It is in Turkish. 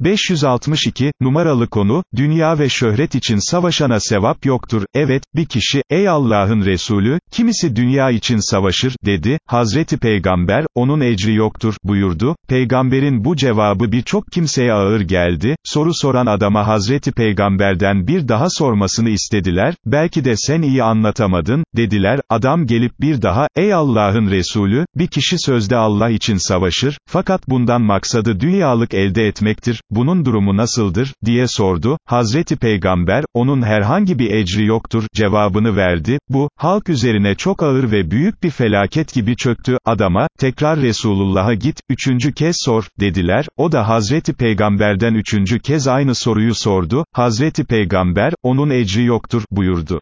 562, numaralı konu, dünya ve şöhret için savaşana sevap yoktur, evet, bir kişi, ey Allah'ın Resulü, kimisi dünya için savaşır, dedi, Hazreti Peygamber, onun ecri yoktur, buyurdu, Peygamberin bu cevabı birçok kimseye ağır geldi, soru soran adama Hazreti Peygamberden bir daha sormasını istediler, belki de sen iyi anlatamadın, dediler, adam gelip bir daha, ey Allah'ın Resulü, bir kişi sözde Allah için savaşır, fakat bundan maksadı dünyalık elde etmektir, bunun durumu nasıldır, diye sordu, Hazreti Peygamber, onun herhangi bir ecri yoktur, cevabını verdi, bu, halk üzerine çok ağır ve büyük bir felaket gibi çöktü, adama, tekrar Resulullah'a git, üçüncü kez sor, dediler, o da Hazreti Peygamberden üçüncü kez aynı soruyu sordu, Hazreti Peygamber, onun ecri yoktur, buyurdu.